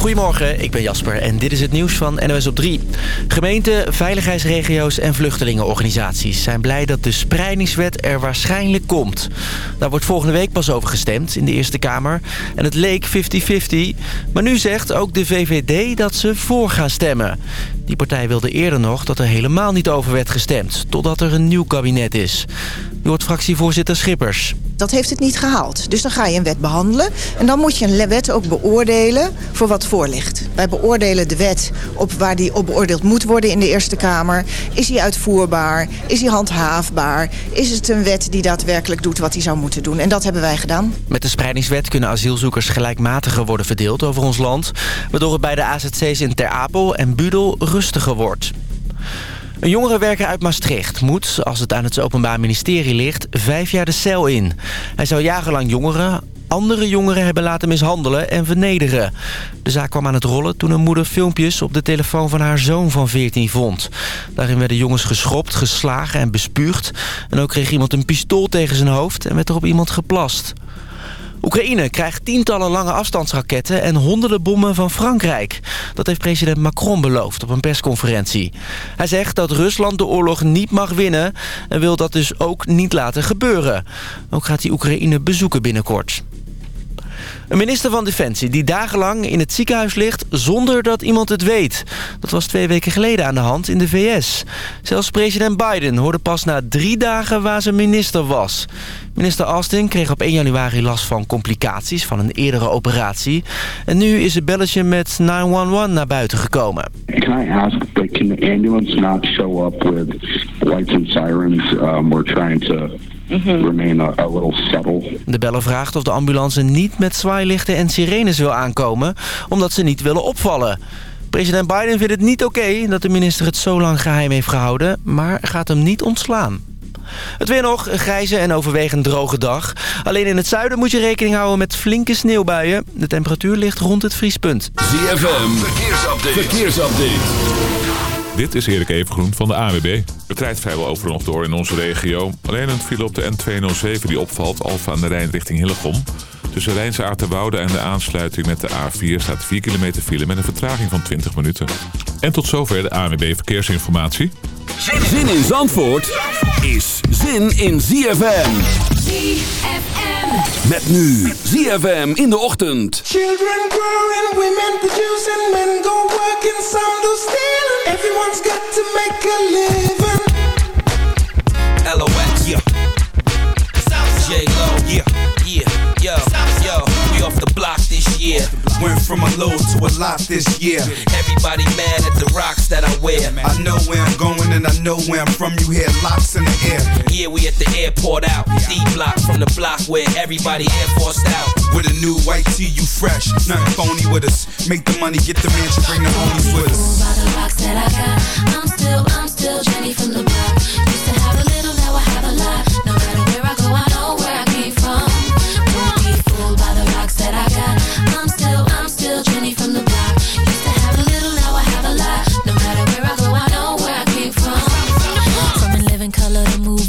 Goedemorgen, ik ben Jasper en dit is het nieuws van NOS op 3. Gemeenten, veiligheidsregio's en vluchtelingenorganisaties zijn blij dat de spreidingswet er waarschijnlijk komt. Daar wordt volgende week pas over gestemd in de Eerste Kamer. En het leek 50-50, maar nu zegt ook de VVD dat ze voor gaan stemmen. Die partij wilde eerder nog dat er helemaal niet over werd gestemd, totdat er een nieuw kabinet is. Nu hoort fractievoorzitter Schippers. Dat heeft het niet gehaald. Dus dan ga je een wet behandelen. En dan moet je een wet ook beoordelen voor wat voor ligt. Wij beoordelen de wet op waar die op beoordeeld moet worden in de Eerste Kamer. Is die uitvoerbaar? Is die handhaafbaar? Is het een wet die daadwerkelijk doet wat hij zou moeten doen? En dat hebben wij gedaan. Met de spreidingswet kunnen asielzoekers gelijkmatiger worden verdeeld over ons land. Waardoor het bij de AZC's in Ter Apel en Budel rustiger wordt. Een jongerenwerker uit Maastricht moet, als het aan het Openbaar Ministerie ligt, vijf jaar de cel in. Hij zou jarenlang jongeren, andere jongeren hebben laten mishandelen en vernederen. De zaak kwam aan het rollen toen een moeder filmpjes op de telefoon van haar zoon van 14 vond. Daarin werden jongens geschopt, geslagen en bespuugd. En ook kreeg iemand een pistool tegen zijn hoofd en werd er op iemand geplast. Oekraïne krijgt tientallen lange afstandsraketten en honderden bommen van Frankrijk. Dat heeft president Macron beloofd op een persconferentie. Hij zegt dat Rusland de oorlog niet mag winnen en wil dat dus ook niet laten gebeuren. Ook gaat hij Oekraïne bezoeken binnenkort. Een minister van Defensie die dagenlang in het ziekenhuis ligt zonder dat iemand het weet. Dat was twee weken geleden aan de hand in de VS. Zelfs president Biden hoorde pas na drie dagen waar zijn minister was. Minister Austin kreeg op 1 januari last van complicaties van een eerdere operatie. En nu is het belletje met 911 naar buiten gekomen. Can I ask, like, can the ambulance not show up with lights and sirens? Um, we're trying to remain a, a little subtle. De beller vraagt of de ambulance niet met zwaailichten en sirenes wil aankomen... omdat ze niet willen opvallen. President Biden vindt het niet oké dat de minister het zo lang geheim heeft gehouden... maar gaat hem niet ontslaan. Het weer nog, een grijze en overwegend droge dag. Alleen in het zuiden moet je rekening houden met flinke sneeuwbuien. De temperatuur ligt rond het vriespunt. ZFM, verkeersupdate. verkeersupdate. Dit is Erik Evengroen van de AWB. Het rijdt vrijwel overal nog door in onze regio. Alleen een file op de N207 die opvalt, Alfa aan de Rijn richting Hillegom. Tussen Rijnse Aartenwoude en de aansluiting met de A4 staat 4 kilometer file met een vertraging van 20 minuten. En tot zover de ANWB Verkeersinformatie. Zin in Zandvoort is zin in ZFM. ZFM. Met nu ZFM in de ochtend. Children growing, women producing, men go working, some do stealing. Everyone's got to make a living. LOX, yeah. J-Lo, yeah, yeah, yo, yo. Off the block this year. Went from a low to a lot this year. Everybody mad at the rocks that I wear. I know where I'm going and I know where I'm from. You hear locks in the air. Yeah, we at the airport out. D block from the block where everybody air forced out. With a new white tee, you fresh. Nothing phony with us. Make the money, get the mansion, bring the homies with us. By the rocks that I got, I'm still, I'm still Jenny from the block. Used to have a little, now I have a lot.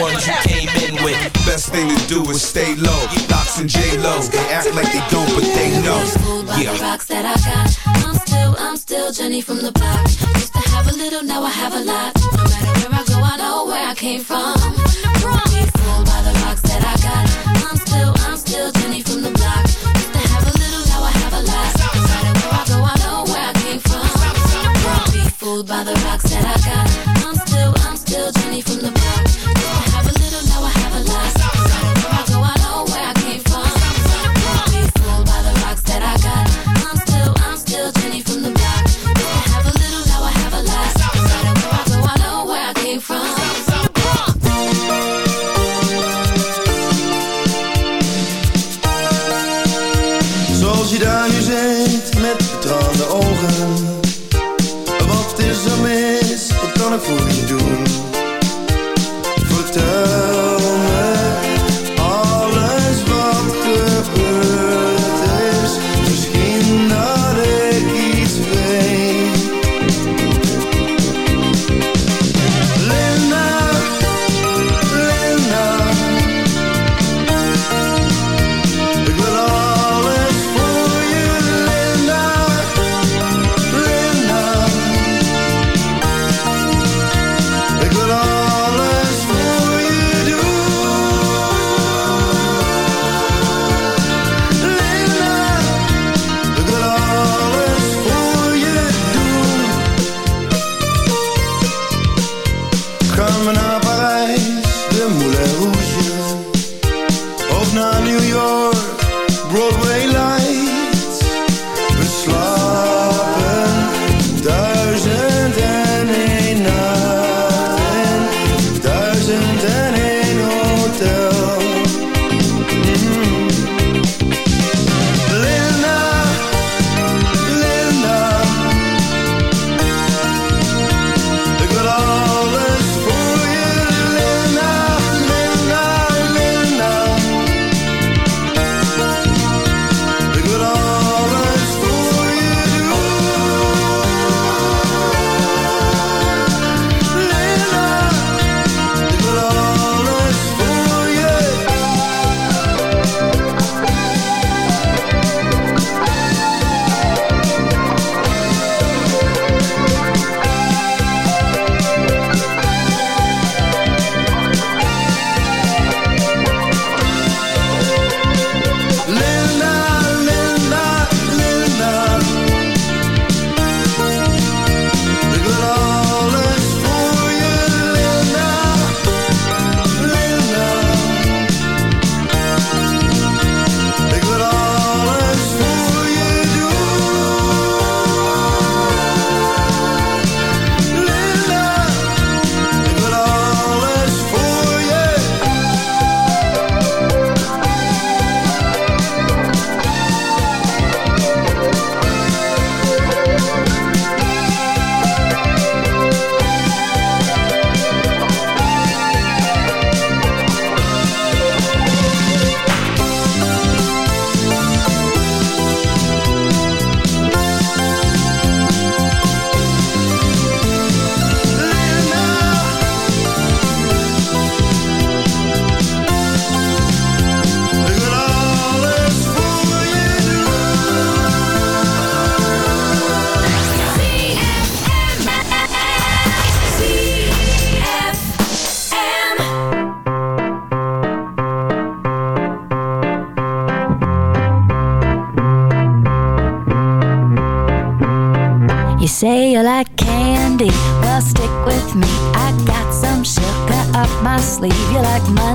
ones you came in with. Best thing to do is stay low. Locks and J-Lo, they act like they don't, but they know. Yeah. Rocks that I got. I'm still, I'm still Jenny from the block. Used to have a little, now I have a lot. No matter where I go, I know where I came from. From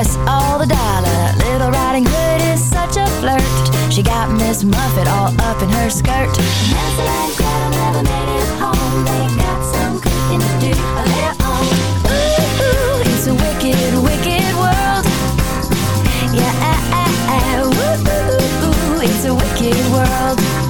What's all the dollar? Little Riding Hood is such a flirt. She got Miss Muffet all up in her skirt. Nancy and Gretel never made it home. They got some cooking to do later on. Ooh, ooh, it's a wicked, wicked world. Yeah, ah, ah. Ooh, ooh, ooh, it's a wicked world.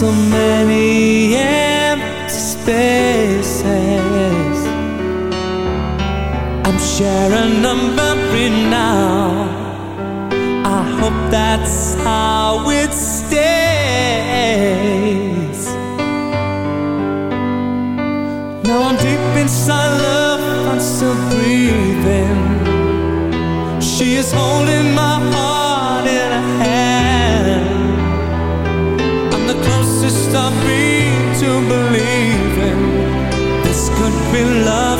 so many empty spaces. I'm sharing a memory now. I hope that's how it stays. Now I'm deep inside love, I'm still breathing. She is holding my heart. Be loved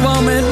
Lente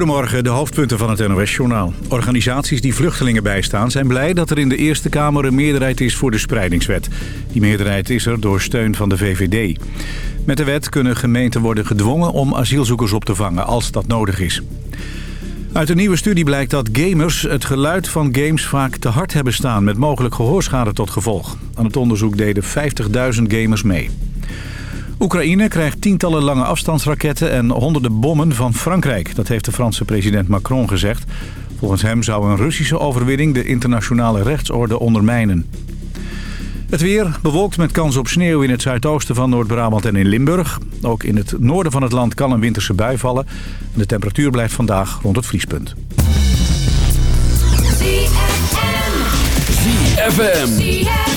Goedemorgen, de hoofdpunten van het NOS-journaal. Organisaties die vluchtelingen bijstaan zijn blij dat er in de Eerste Kamer een meerderheid is voor de spreidingswet. Die meerderheid is er door steun van de VVD. Met de wet kunnen gemeenten worden gedwongen om asielzoekers op te vangen als dat nodig is. Uit een nieuwe studie blijkt dat gamers het geluid van games vaak te hard hebben staan... met mogelijk gehoorschade tot gevolg. Aan het onderzoek deden 50.000 gamers mee. Oekraïne krijgt tientallen lange afstandsraketten en honderden bommen van Frankrijk. Dat heeft de Franse president Macron gezegd. Volgens hem zou een Russische overwinning de internationale rechtsorde ondermijnen. Het weer bewolkt met kans op sneeuw in het zuidoosten van Noord-Brabant en in Limburg. Ook in het noorden van het land kan een winterse bui vallen. De temperatuur blijft vandaag rond het vriespunt. ZFM.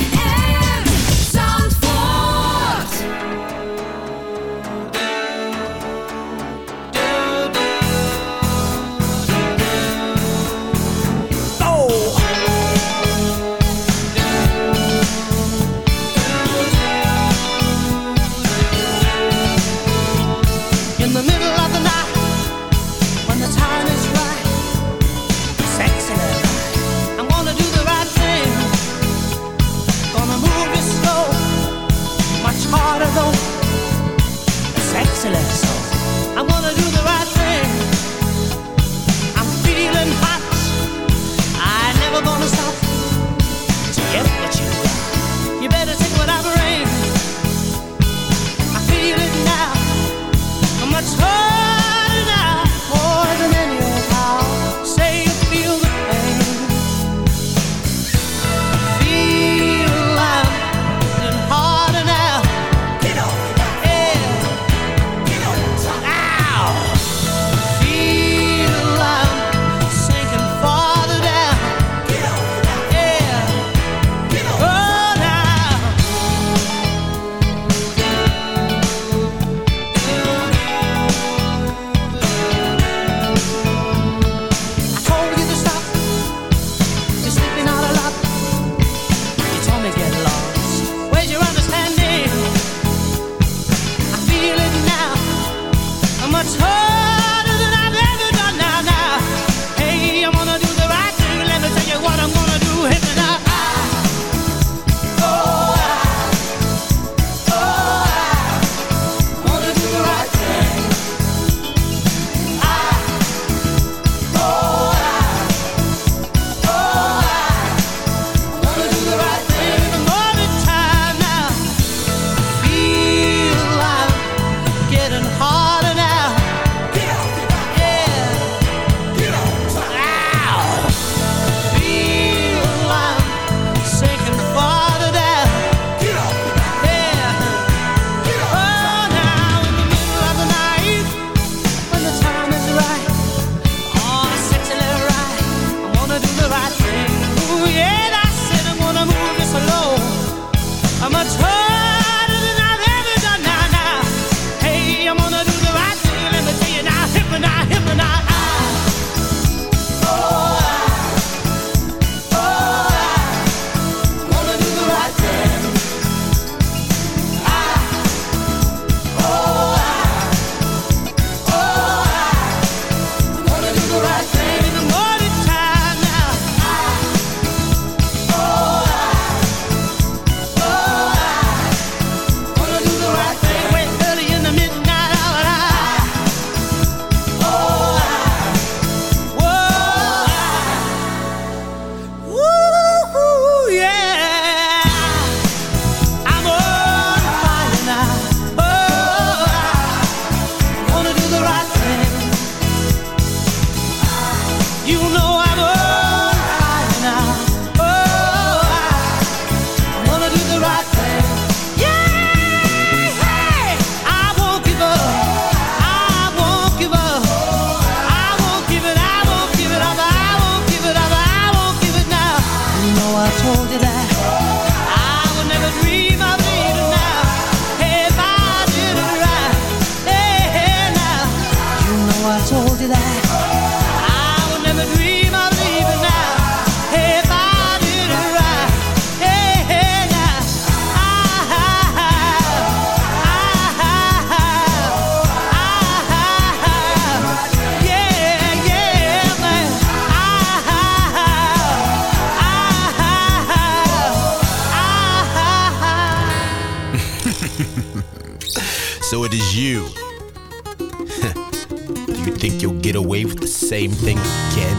Same thing again?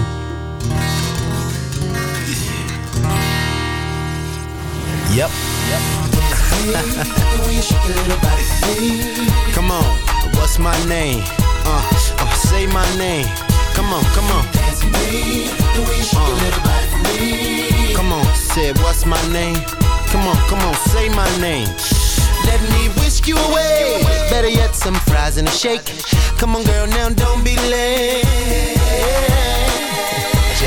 Yep. come on, what's my name? Uh, uh, say my name. Come on, come on. Uh, come on, say what's my name? Come on, come on, say my name. Let me whisk you away. Better yet, some fries and a shake. Come on, girl, now don't be late.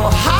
no Halloween,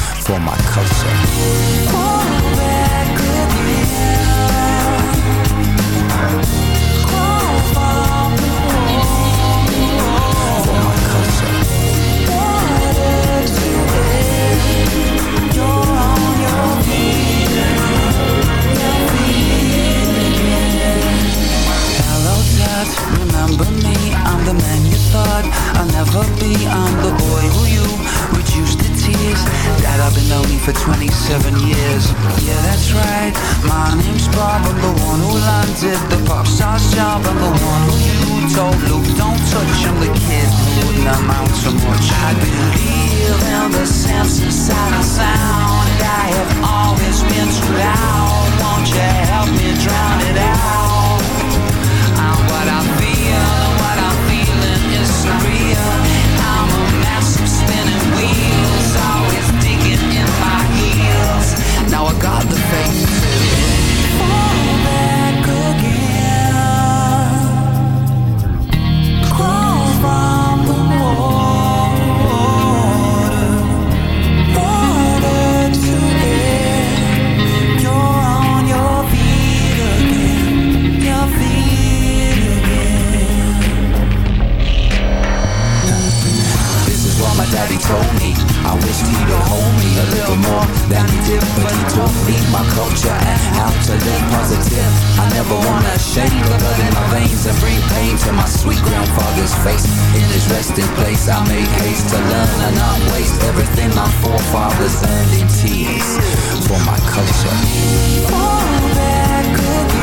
for my culture. Remember me? I'm the man you thought I'll never be. I'm the boy who you tears. Dad, I've been lonely for 27 years. Yeah, that's right. My name's Bob. I'm the one who landed the pop star's job. I'm the one who you told Luke, don't touch. I'm the kid wouldn't amount to much. I believe in the sense inside sound. I have always been too loud. Won't you help me drown it out? And what I feel, what I'm feeling is surreal. I'm a of spinning wheels, Now I got the faith Then he did, but he taught me my culture and how to live positive. I never wanna shake the blood in my veins and bring pain to my sweet grandfather's face. In his resting place, I make haste to learn and not waste everything my forefathers earned in tears for my culture. Fall back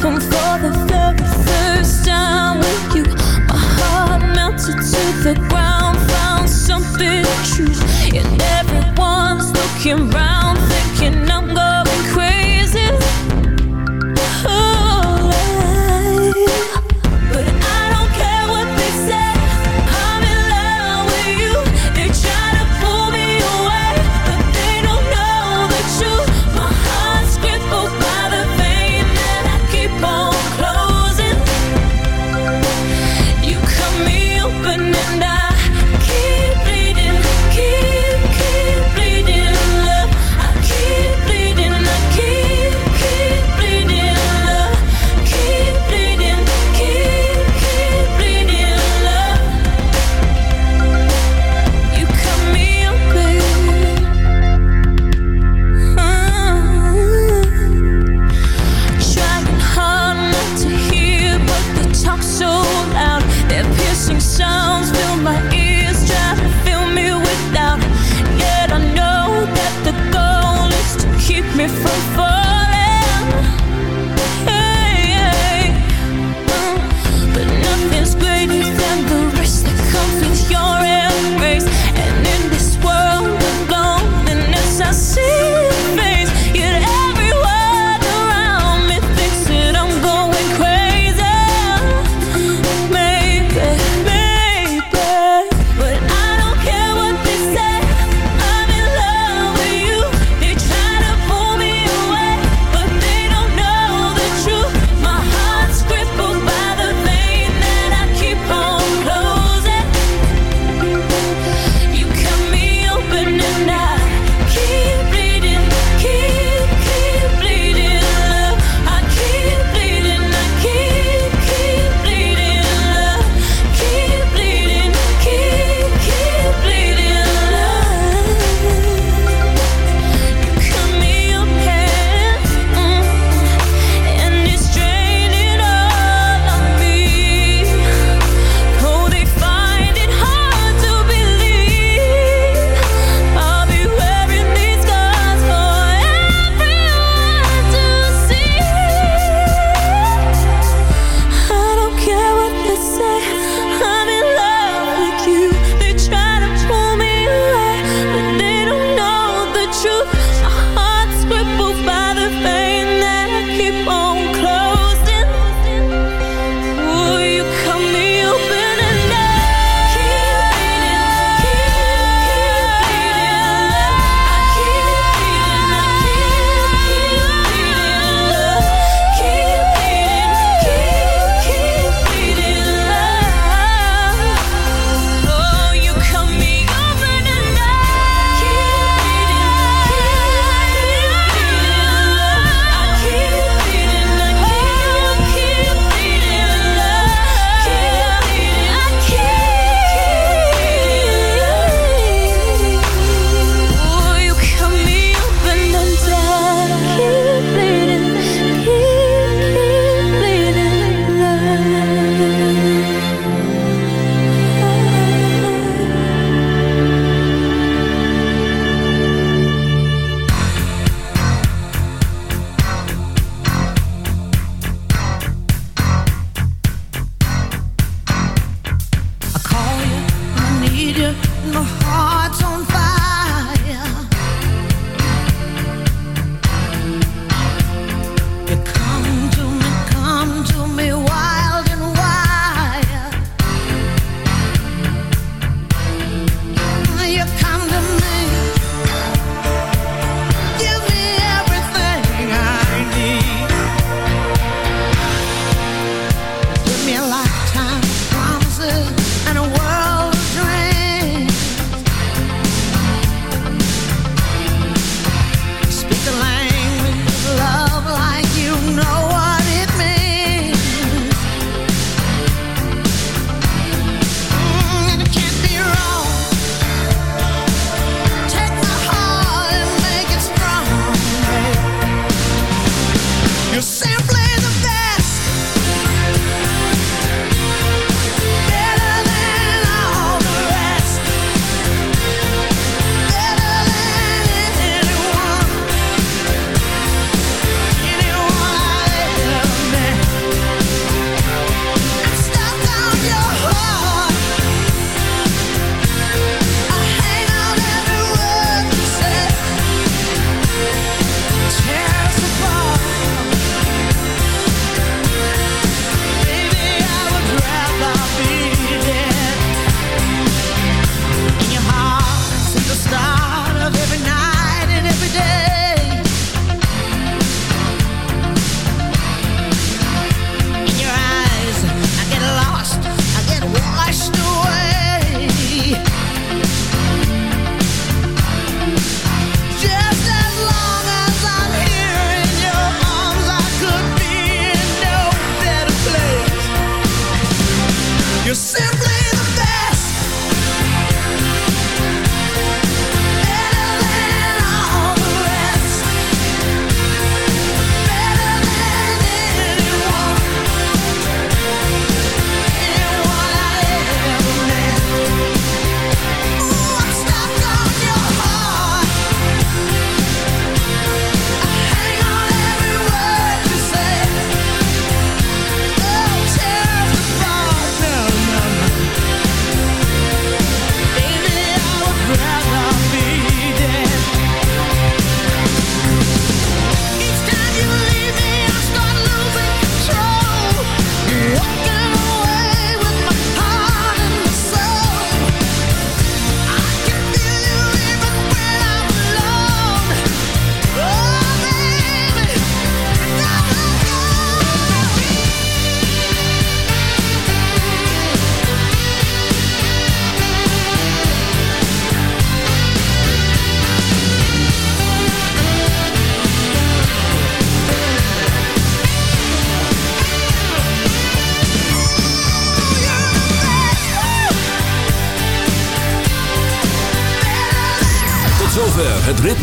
home for the very first time with you. My heart melted to the ground, found something true, and everyone's looking round.